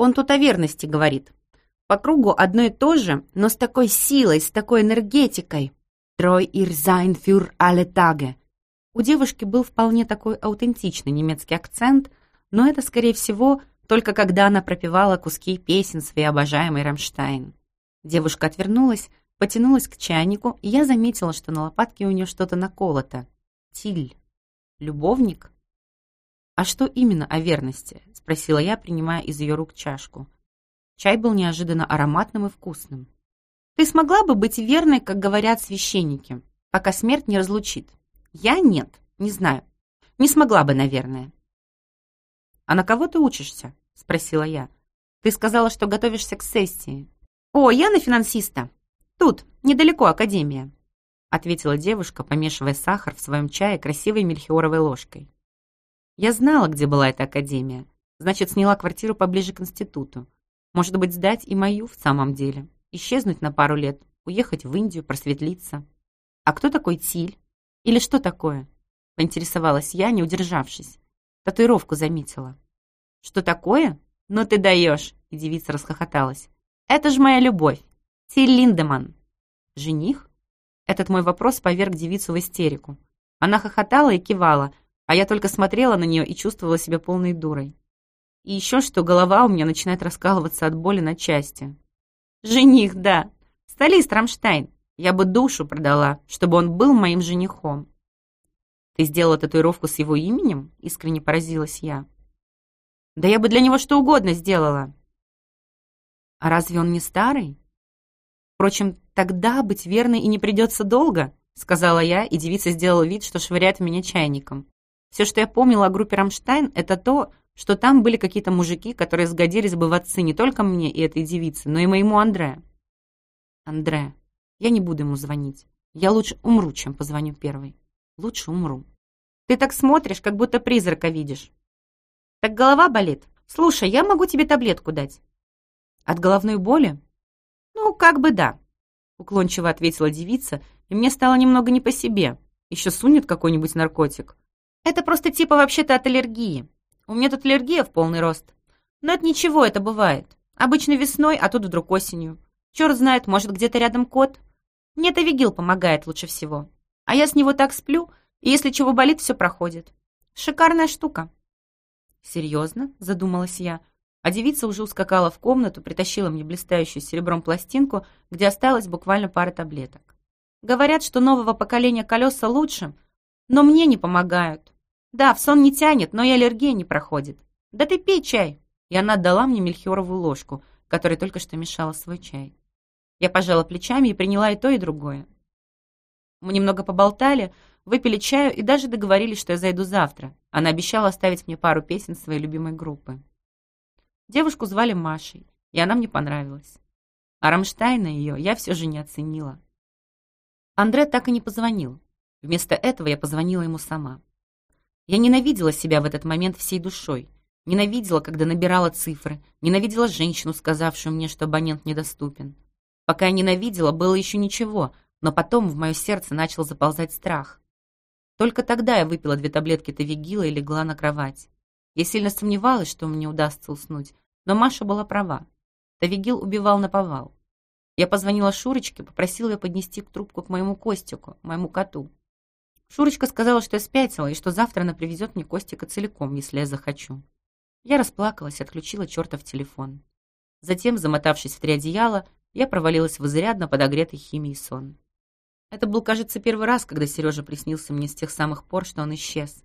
Он тут о верности говорит. По кругу одно и то же, но с такой силой, с такой энергетикой. Трой ир sein für alle Tage. У девушки был вполне такой аутентичный немецкий акцент, но это, скорее всего, только когда она пропевала куски песен своей обожаемой Рамштайн. Девушка отвернулась, потянулась к чайнику, и я заметила, что на лопатке у нее что-то наколото. Тиль. Любовник? «А что именно о верности?» — спросила я, принимая из ее рук чашку. Чай был неожиданно ароматным и вкусным. «Ты смогла бы быть верной, как говорят священники, пока смерть не разлучит?» «Я нет, не знаю. Не смогла бы, наверное». «А на кого ты учишься?» — спросила я. «Ты сказала, что готовишься к сессии». «О, я на финансиста. Тут, недалеко академия», — ответила девушка, помешивая сахар в своем чае красивой мельхиоровой ложкой. Я знала, где была эта академия. Значит, сняла квартиру поближе к институту. Может быть, сдать и мою в самом деле. Исчезнуть на пару лет, уехать в Индию, просветлиться. А кто такой Тиль? Или что такое? Поинтересовалась я, не удержавшись. Татуировку заметила. Что такое? Ну ты даешь! И девица расхохоталась. Это же моя любовь. Тиль Линдеман. Жених? Этот мой вопрос поверг девицу в истерику. Она хохотала и кивала, а я только смотрела на нее и чувствовала себя полной дурой. И еще что голова у меня начинает раскалываться от боли на части. Жених, да. Столист Рамштайн. Я бы душу продала, чтобы он был моим женихом. Ты сделала татуировку с его именем? Искренне поразилась я. Да я бы для него что угодно сделала. А разве он не старый? Впрочем, тогда быть верной и не придется долго, сказала я, и девица сделала вид, что швыряет меня чайником. Все, что я помнила о группе «Рамштайн», это то, что там были какие-то мужики, которые сгодились бы в отцы не только мне и этой девице, но и моему Андре. Андре, я не буду ему звонить. Я лучше умру, чем позвоню первой. Лучше умру. Ты так смотришь, как будто призрака видишь. Так голова болит? Слушай, я могу тебе таблетку дать. От головной боли? Ну, как бы да. Уклончиво ответила девица, и мне стало немного не по себе. Еще сунет какой-нибудь наркотик. Это просто типа вообще-то от аллергии. У меня тут аллергия в полный рост. Но это ничего, это бывает. Обычно весной, а тут вдруг осенью. Черт знает, может, где-то рядом кот. Мне Тавигил помогает лучше всего. А я с него так сплю, и если чего болит, все проходит. Шикарная штука. Серьезно? Задумалась я. А девица уже ускакала в комнату, притащила мне блистающую серебром пластинку, где осталось буквально пара таблеток. Говорят, что нового поколения колеса лучше, но мне не помогают. Да, в сон не тянет, но и аллергия не проходит. Да ты пей чай. И она отдала мне мельхиоровую ложку, которая только что мешала свой чай. Я пожала плечами и приняла и то, и другое. Мы немного поболтали, выпили чаю и даже договорились, что я зайду завтра. Она обещала оставить мне пару песен своей любимой группы. Девушку звали Машей, и она мне понравилась. А Рамштайна ее я все же не оценила. Андре так и не позвонил. Вместо этого я позвонила ему сама. Я ненавидела себя в этот момент всей душой. Ненавидела, когда набирала цифры. Ненавидела женщину, сказавшую мне, что абонент недоступен. Пока я ненавидела, было еще ничего, но потом в мое сердце начал заползать страх. Только тогда я выпила две таблетки Тавигила и легла на кровать. Я сильно сомневалась, что мне удастся уснуть, но Маша была права. Тавигил убивал на повал. Я позвонила Шурочке, попросила ее поднести трубку к моему Костику, моему коту. Шурочка сказала, что спятила, и что завтра она привезет мне Костика целиком, если я захочу. Я расплакалась отключила чертов телефон. Затем, замотавшись в три одеяла, я провалилась в изрядно подогретый химией сон. Это был, кажется, первый раз, когда Сережа приснился мне с тех самых пор, что он исчез.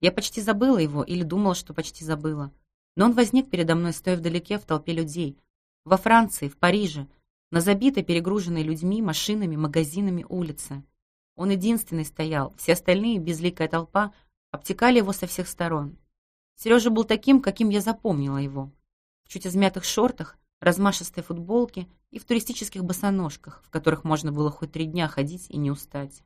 Я почти забыла его или думала, что почти забыла. Но он возник передо мной, стоя вдалеке в толпе людей. Во Франции, в Париже, на забитой, перегруженной людьми, машинами, магазинами улице. Он единственный стоял, все остальные, безликая толпа, обтекали его со всех сторон. Сережа был таким, каким я запомнила его. В чуть измятых шортах, размашистой футболке и в туристических босоножках, в которых можно было хоть три дня ходить и не устать.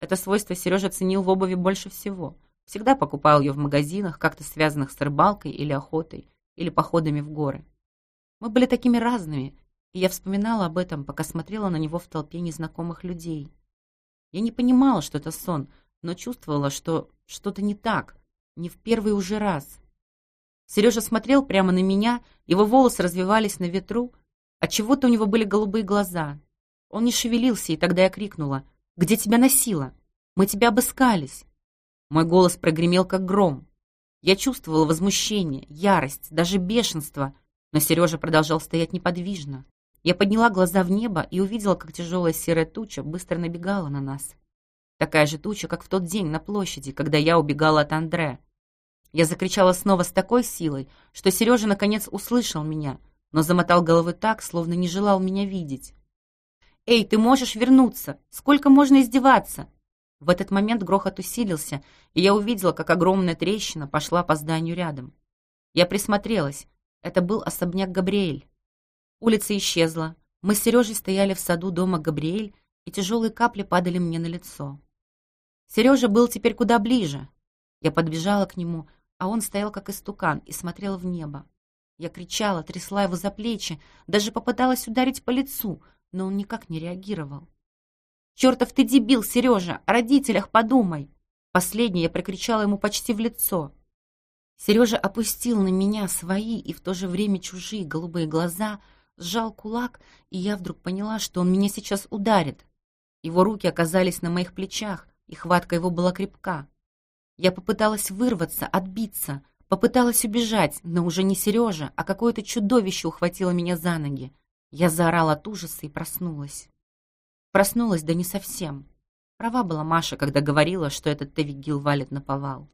Это свойство Сережа ценил в обуви больше всего. Всегда покупал ее в магазинах, как-то связанных с рыбалкой или охотой, или походами в горы. Мы были такими разными, и я вспоминала об этом, пока смотрела на него в толпе незнакомых людей. Я не понимала, что это сон, но чувствовала, что что-то не так, не в первый уже раз. Сережа смотрел прямо на меня, его волосы развивались на ветру, отчего-то у него были голубые глаза. Он не шевелился, и тогда я крикнула «Где тебя носило? Мы тебя обыскались!» Мой голос прогремел, как гром. Я чувствовала возмущение, ярость, даже бешенство, но Сережа продолжал стоять неподвижно. Я подняла глаза в небо и увидела, как тяжелая серая туча быстро набегала на нас. Такая же туча, как в тот день на площади, когда я убегала от Андре. Я закричала снова с такой силой, что Сережа наконец услышал меня, но замотал головой так, словно не желал меня видеть. «Эй, ты можешь вернуться! Сколько можно издеваться?» В этот момент грохот усилился, и я увидела, как огромная трещина пошла по зданию рядом. Я присмотрелась. Это был особняк Габриэль. Улица исчезла. Мы с Сережей стояли в саду дома Габриэль, и тяжелые капли падали мне на лицо. Сережа был теперь куда ближе. Я подбежала к нему, а он стоял как истукан и смотрел в небо. Я кричала, трясла его за плечи, даже попыталась ударить по лицу, но он никак не реагировал. «Чертов ты дебил, Сережа! О родителях подумай!» Последнее я прокричала ему почти в лицо. Сережа опустил на меня свои и в то же время чужие голубые глаза, сжал кулак, и я вдруг поняла, что он меня сейчас ударит. Его руки оказались на моих плечах, и хватка его была крепка. Я попыталась вырваться, отбиться, попыталась убежать, но уже не Сережа, а какое-то чудовище ухватило меня за ноги. Я заорала от ужаса и проснулась. Проснулась, да не совсем. Права была Маша, когда говорила, что этот Тавигил валит на повал.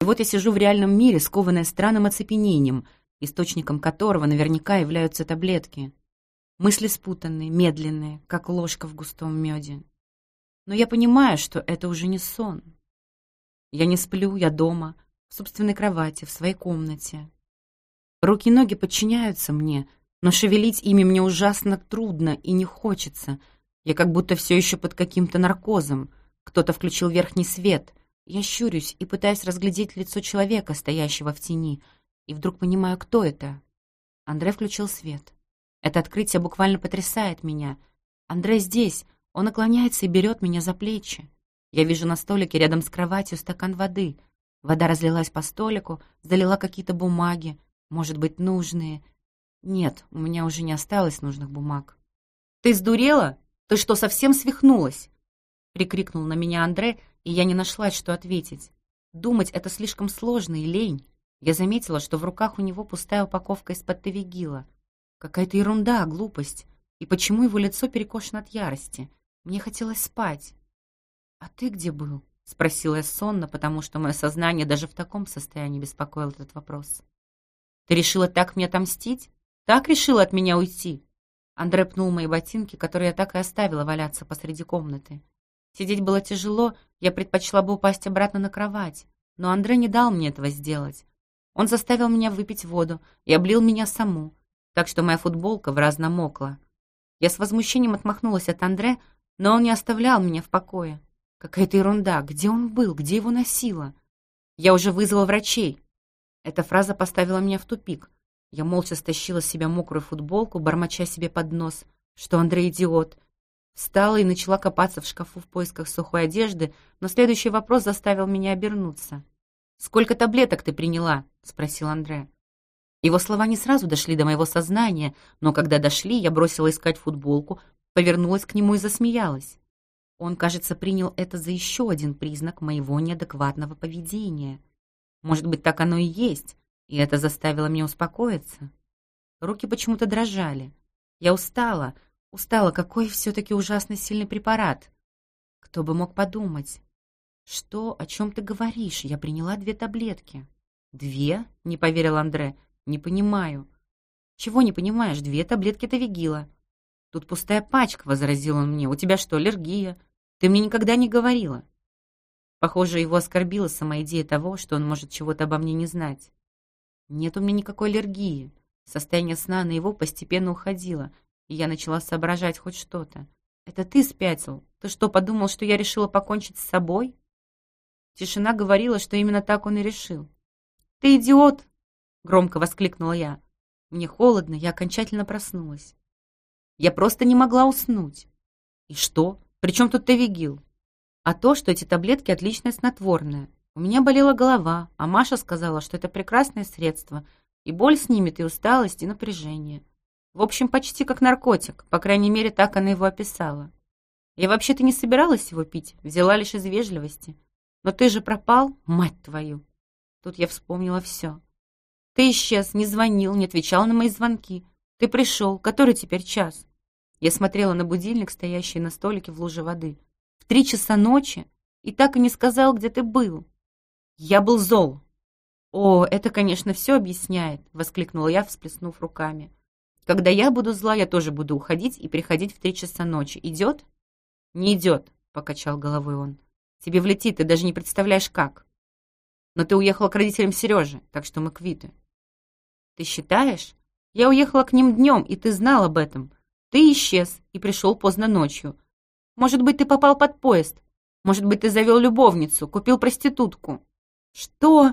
И вот я сижу в реальном мире, скованная странным оцепенением, источником которого наверняка являются таблетки. Мысли спутанные, медленные, как ложка в густом меде. Но я понимаю, что это уже не сон. Я не сплю, я дома, в собственной кровати, в своей комнате. Руки и ноги подчиняются мне, но шевелить ими мне ужасно трудно и не хочется. Я как будто все еще под каким-то наркозом. Кто-то включил верхний свет. Я щурюсь и пытаюсь разглядеть лицо человека, стоящего в тени, и вдруг понимаю, кто это. Андрей включил свет. Это открытие буквально потрясает меня. Андрей здесь. Он наклоняется и берет меня за плечи. Я вижу на столике рядом с кроватью стакан воды. Вода разлилась по столику, залила какие-то бумаги, может быть, нужные. Нет, у меня уже не осталось нужных бумаг. «Ты сдурела? Ты что, совсем свихнулась?» Прикрикнул на меня Андре, и я не нашла, что ответить. Думать это слишком сложно и лень. Я заметила, что в руках у него пустая упаковка из-под Тавигила. Какая-то ерунда, глупость. И почему его лицо перекошено от ярости? Мне хотелось спать. «А ты где был?» — спросила я сонно, потому что мое сознание даже в таком состоянии беспокоил этот вопрос. «Ты решила так мне отомстить? Так решила от меня уйти?» Андре пнул мои ботинки, которые я так и оставила валяться посреди комнаты. Сидеть было тяжело, я предпочла бы упасть обратно на кровать, но Андре не дал мне этого сделать. Он заставил меня выпить воду и облил меня саму, так что моя футболка в раз намокла. Я с возмущением отмахнулась от Андре, но он не оставлял меня в покое. Какая-то ерунда. Где он был? Где его носило? Я уже вызвала врачей. Эта фраза поставила меня в тупик. Я молча стащила с себя мокрую футболку, бормоча себе под нос, что Андрей идиот. Встала и начала копаться в шкафу в поисках сухой одежды, но следующий вопрос заставил меня обернуться. «Сколько таблеток ты приняла?» — спросил Андрей. Его слова не сразу дошли до моего сознания, но когда дошли, я бросила искать футболку, повернулась к нему и засмеялась. Он, кажется, принял это за еще один признак моего неадекватного поведения. Может быть, так оно и есть, и это заставило меня успокоиться. Руки почему-то дрожали. Я устала, устала, какой все-таки ужасно сильный препарат. Кто бы мог подумать? Что, о чем ты говоришь? Я приняла две таблетки. Две? Не поверил Андре. Не понимаю. Чего не понимаешь? Две таблетки Тавигила. Тут пустая пачка, возразил он мне. У тебя что, аллергия? Ты мне никогда не говорила. Похоже, его оскорбила сама идея того, что он может чего-то обо мне не знать. Нет у меня никакой аллергии. Состояние сна на его постепенно уходило, и я начала соображать хоть что-то. «Это ты спятил? Ты что, подумал, что я решила покончить с собой?» Тишина говорила, что именно так он и решил. «Ты идиот!» — громко воскликнула я. Мне холодно, я окончательно проснулась. Я просто не могла уснуть. И что? Причем тут Тавигил? А то, что эти таблетки отличное снотворное. У меня болела голова, а Маша сказала, что это прекрасное средство, и боль снимет, и усталость, и напряжение. В общем, почти как наркотик, по крайней мере, так она его описала. Я вообще-то не собиралась его пить, взяла лишь из вежливости. Но ты же пропал, мать твою. Тут я вспомнила все. Ты исчез, не звонил, не отвечал на мои звонки. Ты пришел, который теперь час? Я смотрела на будильник, стоящий на столике в луже воды. В три часа ночи, и так и не сказал, где ты был. Я был зол. О, это, конечно, все объясняет, воскликнула я, всплеснув руками. Когда я буду зла, я тоже буду уходить и приходить в три часа ночи. Идет? Не идет, покачал головой он. Тебе влетит, ты даже не представляешь, как. Но ты уехала к родителям Сережи, так что мы квиты. Ты считаешь? Я уехала к ним днем, и ты знал об этом. Ты исчез и пришел поздно ночью. Может быть, ты попал под поезд. Может быть, ты завел любовницу, купил проститутку. Что?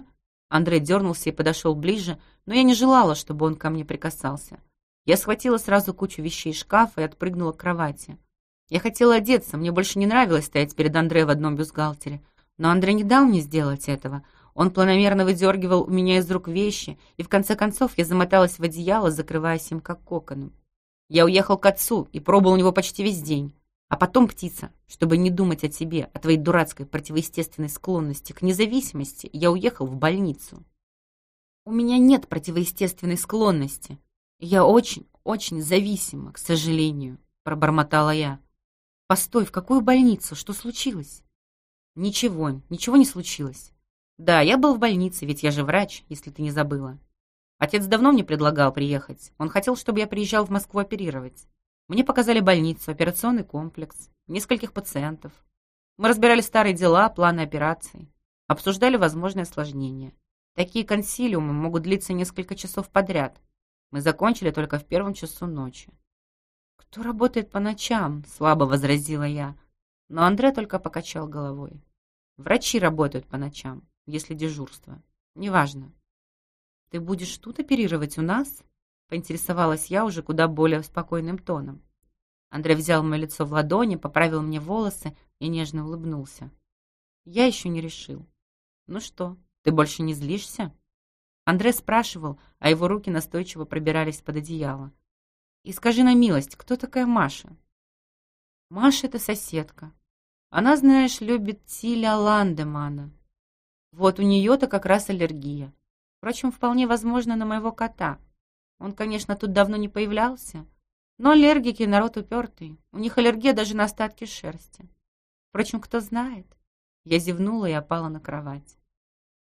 Андрей дернулся и подошел ближе, но я не желала, чтобы он ко мне прикасался. Я схватила сразу кучу вещей из шкафа и отпрыгнула к кровати. Я хотела одеться, мне больше не нравилось стоять перед Андре в одном бюстгальтере. Но Андрей не дал мне сделать этого. Он планомерно выдергивал у меня из рук вещи, и в конце концов я замоталась в одеяло, закрываясь им как коконом. Я уехал к отцу и пробыл у него почти весь день. А потом, птица, чтобы не думать о тебе, о твоей дурацкой противоестественной склонности к независимости, я уехал в больницу. У меня нет противоестественной склонности, «Я очень, очень зависима, к сожалению», — пробормотала я. «Постой, в какую больницу? Что случилось?» «Ничего, ничего не случилось. Да, я был в больнице, ведь я же врач, если ты не забыла. Отец давно мне предлагал приехать. Он хотел, чтобы я приезжал в Москву оперировать. Мне показали больницу, операционный комплекс, нескольких пациентов. Мы разбирали старые дела, планы операций, обсуждали возможные осложнения. Такие консилиумы могут длиться несколько часов подряд, мы закончили только в первом часу ночи. «Кто работает по ночам?» — слабо возразила я. Но Андре только покачал головой. «Врачи работают по ночам, если дежурство. Неважно». «Ты будешь тут оперировать у нас?» — поинтересовалась я уже куда более спокойным тоном. Андрей взял мое лицо в ладони, поправил мне волосы и нежно улыбнулся. Я еще не решил. «Ну что, ты больше не злишься?» Андре спрашивал, а его руки настойчиво пробирались под одеяло. «И скажи на милость, кто такая Маша?» «Маша — это соседка. Она, знаешь, любит Тиля Ландемана. Вот у нее-то как раз аллергия. Впрочем, вполне возможно, на моего кота. Он, конечно, тут давно не появлялся, но аллергики — народ упертый. У них аллергия даже на остатки шерсти. Впрочем, кто знает?» Я зевнула и опала на кровать.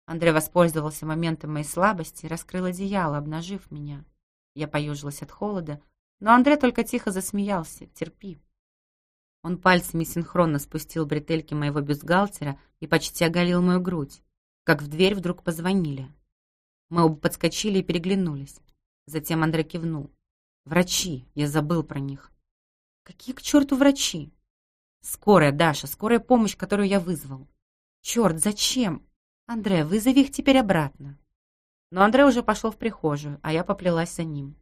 Андрей воспользовался моментом моей слабости и раскрыл одеяло, обнажив меня. Я поежилась от холода, но Андрей только тихо засмеялся. «Терпи». Он пальцами синхронно спустил бретельки моего бюстгальтера и почти оголил мою грудь, как в дверь вдруг позвонили. Мы оба подскочили и переглянулись. Затем Андрей кивнул. «Врачи! Я забыл про них». «Какие к черту врачи?» «Скорая, Даша, скорая помощь, которую я вызвал». «Черт, зачем?» «Андре, вызови их теперь обратно». Но Андре уже пошел в прихожую, а я поплелась за ним.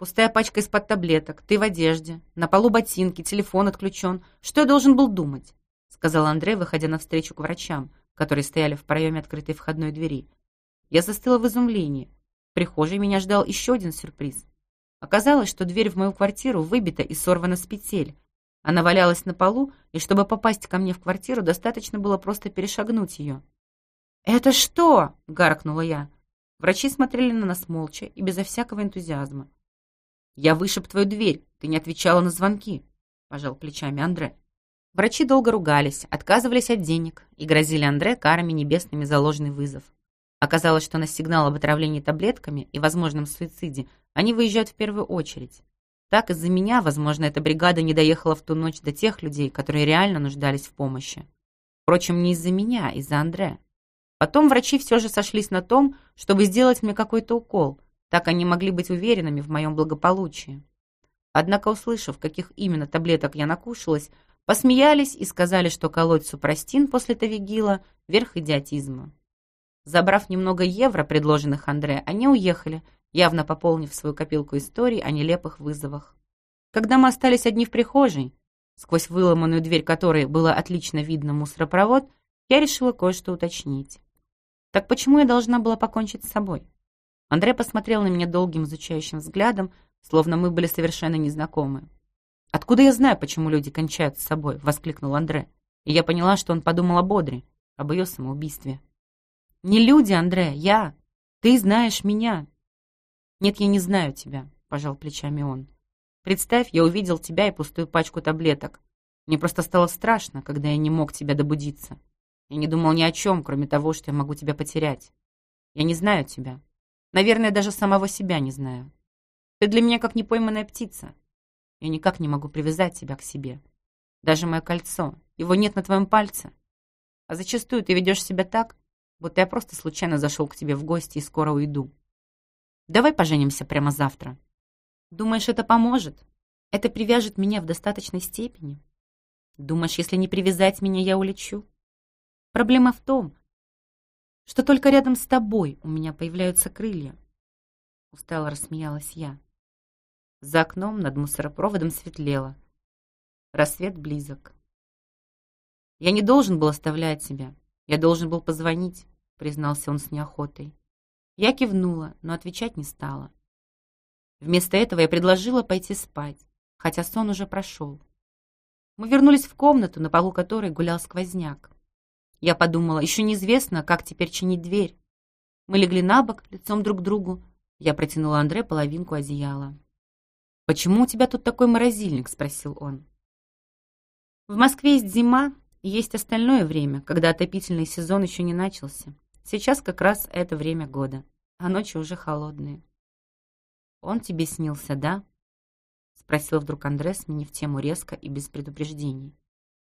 Пустая пачка из-под таблеток, ты в одежде, на полу ботинки, телефон отключен. Что я должен был думать? Сказал Андрей, выходя навстречу к врачам, которые стояли в проеме открытой входной двери. Я застыла в изумлении. В прихожей меня ждал еще один сюрприз. Оказалось, что дверь в мою квартиру выбита и сорвана с петель. Она валялась на полу, и чтобы попасть ко мне в квартиру, достаточно было просто перешагнуть ее. «Это что?» — гаркнула я. Врачи смотрели на нас молча и безо всякого энтузиазма. «Я вышиб твою дверь, ты не отвечала на звонки», — пожал плечами Андре. Врачи долго ругались, отказывались от денег и грозили Андре карами небесными за ложный вызов. Оказалось, что на сигнал об отравлении таблетками и возможном суициде они выезжают в первую очередь. Так из-за меня, возможно, эта бригада не доехала в ту ночь до тех людей, которые реально нуждались в помощи. Впрочем, не из-за меня, а из-за Андре. Потом врачи все же сошлись на том, чтобы сделать мне какой-то укол. Так они могли быть уверенными в моем благополучии. Однако, услышав, каких именно таблеток я накушалась, посмеялись и сказали, что колоть супрастин после тавигила – верх идиотизма. Забрав немного евро, предложенных Андре, они уехали, явно пополнив свою копилку историй о нелепых вызовах. Когда мы остались одни в прихожей, сквозь выломанную дверь которой было отлично видно мусоропровод, я решила кое-что уточнить. Так почему я должна была покончить с собой? Андрей посмотрел на меня долгим изучающим взглядом, словно мы были совершенно незнакомы. «Откуда я знаю, почему люди кончают с собой?» — воскликнул Андре. И я поняла, что он подумал об Бодре, об ее самоубийстве. «Не люди, Андре, я. Ты знаешь меня». «Нет, я не знаю тебя», — пожал плечами он. «Представь, я увидел тебя и пустую пачку таблеток. Мне просто стало страшно, когда я не мог тебя добудиться. Я не думал ни о чем, кроме того, что я могу тебя потерять. Я не знаю тебя. Наверное, даже самого себя не знаю. Ты для меня как непойманная птица. Я никак не могу привязать тебя к себе. Даже мое кольцо, его нет на твоем пальце. А зачастую ты ведешь себя так, будто я просто случайно зашел к тебе в гости и скоро уйду. Давай поженимся прямо завтра. Думаешь, это поможет? Это привяжет меня в достаточной степени? Думаешь, если не привязать меня, я улечу? Проблема в том, что только рядом с тобой у меня появляются крылья. Устало рассмеялась я. За окном над мусоропроводом светлело. Рассвет близок. «Я не должен был оставлять тебя. Я должен был позвонить», — признался он с неохотой. Я кивнула, но отвечать не стала. Вместо этого я предложила пойти спать, хотя сон уже прошел. Мы вернулись в комнату, на полу которой гулял сквозняк. Я подумала, еще неизвестно, как теперь чинить дверь. Мы легли на бок, лицом друг к другу. Я протянула Андре половинку одеяла. «Почему у тебя тут такой морозильник?» — спросил он. «В Москве есть зима, есть остальное время, когда отопительный сезон еще не начался. Сейчас как раз это время года, а ночи уже холодные». «Он тебе снился, да?» — спросил вдруг Андре, сменив тему резко и без предупреждений.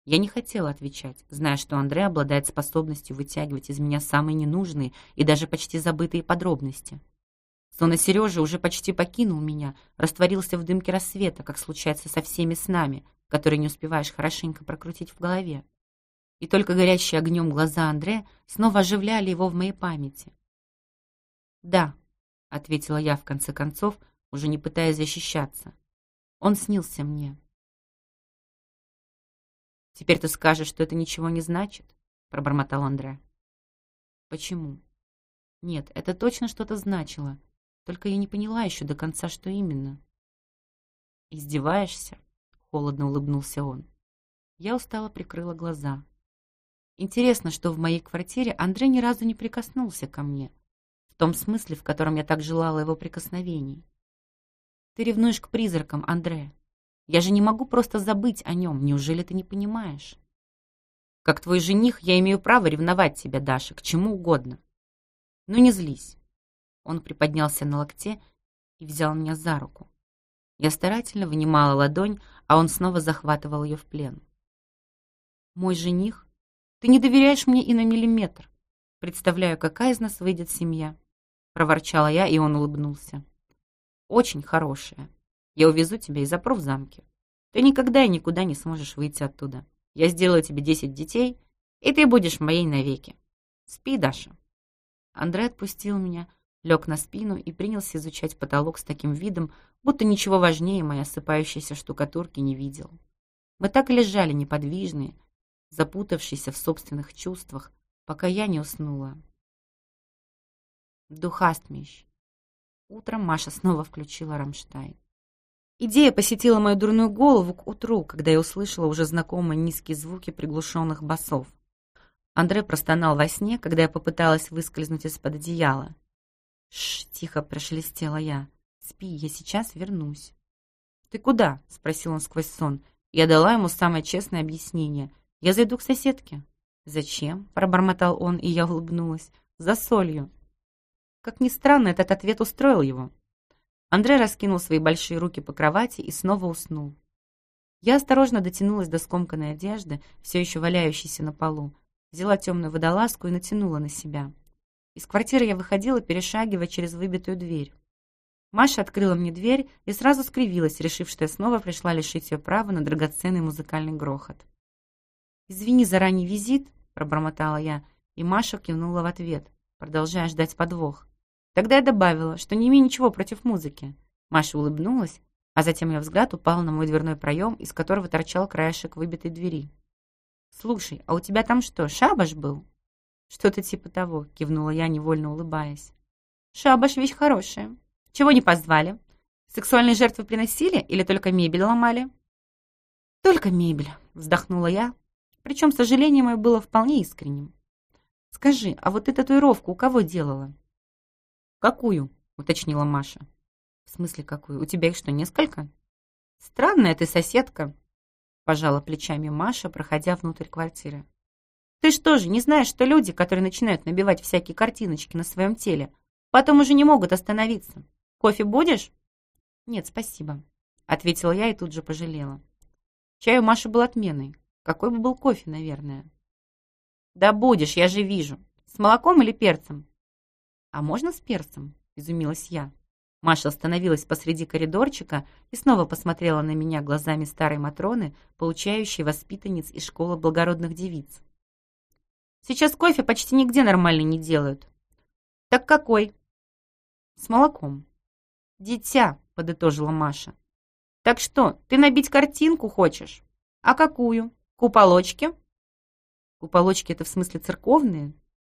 Я не хотела отвечать, зная, что Андре обладает способностью вытягивать из меня самые ненужные и даже почти забытые подробности. Словно Сережа уже почти покинул меня, растворился в дымке рассвета, как случается со всеми снами, которые не успеваешь хорошенько прокрутить в голове. И только горящие огнем глаза Андре снова оживляли его в моей памяти. «Да», — ответила я в конце концов, уже не пытаясь защищаться. «Он снился мне». «Теперь ты скажешь, что это ничего не значит?» — пробормотал Андре. «Почему?» «Нет, это точно что-то значило. Только я не поняла еще до конца, что именно. «Издеваешься?» — холодно улыбнулся он. Я устало прикрыла глаза. Интересно, что в моей квартире Андрей ни разу не прикоснулся ко мне, в том смысле, в котором я так желала его прикосновений. Ты ревнуешь к призракам, Андре. Я же не могу просто забыть о нем, неужели ты не понимаешь? Как твой жених, я имею право ревновать тебя, Даша, к чему угодно. Ну не злись. Он приподнялся на локте и взял меня за руку. Я старательно вынимала ладонь, а он снова захватывал ее в плен. «Мой жених? Ты не доверяешь мне и на миллиметр. Представляю, какая из нас выйдет семья», — проворчала я, и он улыбнулся. «Очень хорошая. Я увезу тебя и запру в замке. Ты никогда и никуда не сможешь выйти оттуда. Я сделаю тебе десять детей, и ты будешь моей навеки. Спи, Даша». Андрей отпустил меня, лег на спину и принялся изучать потолок с таким видом, будто ничего важнее моей осыпающейся штукатурки не видел. Мы так лежали неподвижные, запутавшиеся в собственных чувствах, пока я не уснула. Духастмищ. Утром Маша снова включила Рамштайн. Идея посетила мою дурную голову к утру, когда я услышала уже знакомые низкие звуки приглушенных басов. Андре простонал во сне, когда я попыталась выскользнуть из-под одеяла. Шш, тихо прошелестела я. Спи, я сейчас вернусь. Ты куда? спросил он сквозь сон. Я дала ему самое честное объяснение. Я зайду к соседке. Зачем? пробормотал он, и я улыбнулась. За солью. Как ни странно, этот ответ устроил его. Андрей раскинул свои большие руки по кровати и снова уснул. Я осторожно дотянулась до скомканной одежды, все еще валяющейся на полу, взяла темную водолазку и натянула на себя. Из квартиры я выходила, перешагивая через выбитую дверь. Маша открыла мне дверь и сразу скривилась, решив, что я снова пришла лишить ее права на драгоценный музыкальный грохот. «Извини за ранний визит», — пробормотала я, и Маша кивнула в ответ, продолжая ждать подвох. Тогда я добавила, что не имею ничего против музыки. Маша улыбнулась, а затем ее взгляд упал на мой дверной проем, из которого торчал краешек выбитой двери. «Слушай, а у тебя там что, шабаш был?» «Что-то типа того», — кивнула я, невольно улыбаясь. «Шабаш — вещь хорошая. Чего не позвали? Сексуальные жертвы приносили или только мебель ломали?» «Только мебель», — вздохнула я, причем сожаление мое было вполне искренним. «Скажи, а вот ты татуировку у кого делала?» «Какую?» — уточнила Маша. «В смысле какую? У тебя их что, несколько?» «Странная ты соседка», — пожала плечами Маша, проходя внутрь квартиры. «Ты что же, не знаешь, что люди, которые начинают набивать всякие картиночки на своем теле, потом уже не могут остановиться? Кофе будешь?» «Нет, спасибо», — ответила я и тут же пожалела. Чай у Маши был отменный. Какой бы был кофе, наверное. «Да будешь, я же вижу. С молоком или перцем?» «А можно с перцем?» — изумилась я. Маша остановилась посреди коридорчика и снова посмотрела на меня глазами старой Матроны, получающей воспитанниц из школы благородных девиц. «Сейчас кофе почти нигде нормально не делают». «Так какой?» «С молоком». «Дитя», — подытожила Маша. «Так что, ты набить картинку хочешь? А какую? Куполочки?» «Куполочки — это в смысле церковные?»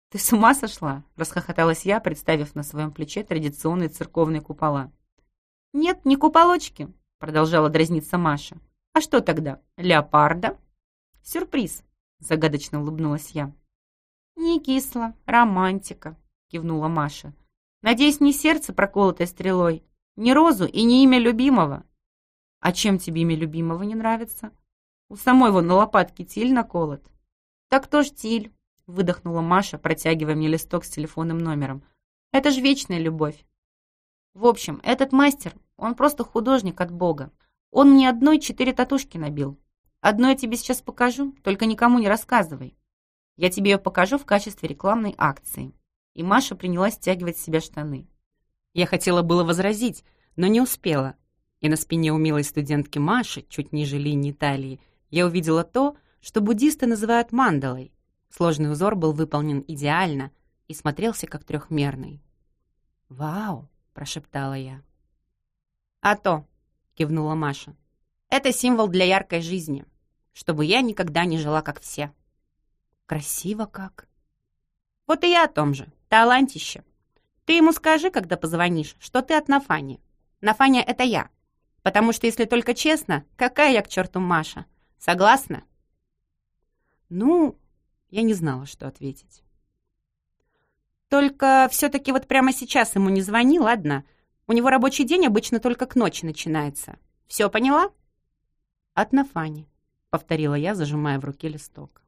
«Ты с ума сошла?» — расхохоталась я, представив на своем плече традиционные церковные купола. «Нет, не куполочки», — продолжала дразниться Маша. «А что тогда? Леопарда?» «Сюрприз», — загадочно улыбнулась я. «Не кисло, романтика», — кивнула Маша. «Надеюсь, не сердце, проколотое стрелой, не розу и не имя любимого». «А чем тебе имя любимого не нравится?» «У самой вон на лопатке тиль наколот». «Так кто ж тиль?» выдохнула Маша, протягивая мне листок с телефонным номером. «Это же вечная любовь». В общем, этот мастер, он просто художник от Бога. Он мне одной четыре татушки набил. Одну я тебе сейчас покажу, только никому не рассказывай. Я тебе ее покажу в качестве рекламной акции». И Маша принялась стягивать с себя штаны. Я хотела было возразить, но не успела. И на спине у милой студентки Маши, чуть ниже линии талии, я увидела то, что буддисты называют мандалой. Сложный узор был выполнен идеально и смотрелся как трехмерный. «Вау!» — прошептала я. «А то!» — кивнула Маша. «Это символ для яркой жизни, чтобы я никогда не жила, как все». «Красиво как!» «Вот и я о том же. Талантище. Ты ему скажи, когда позвонишь, что ты от Нафани. Нафаня — это я. Потому что, если только честно, какая я к черту Маша? Согласна?» «Ну, я не знала, что ответить. «Только все-таки вот прямо сейчас ему не звони, ладно? У него рабочий день обычно только к ночи начинается. Все поняла?» «От Нафани», — повторила я, зажимая в руке листок.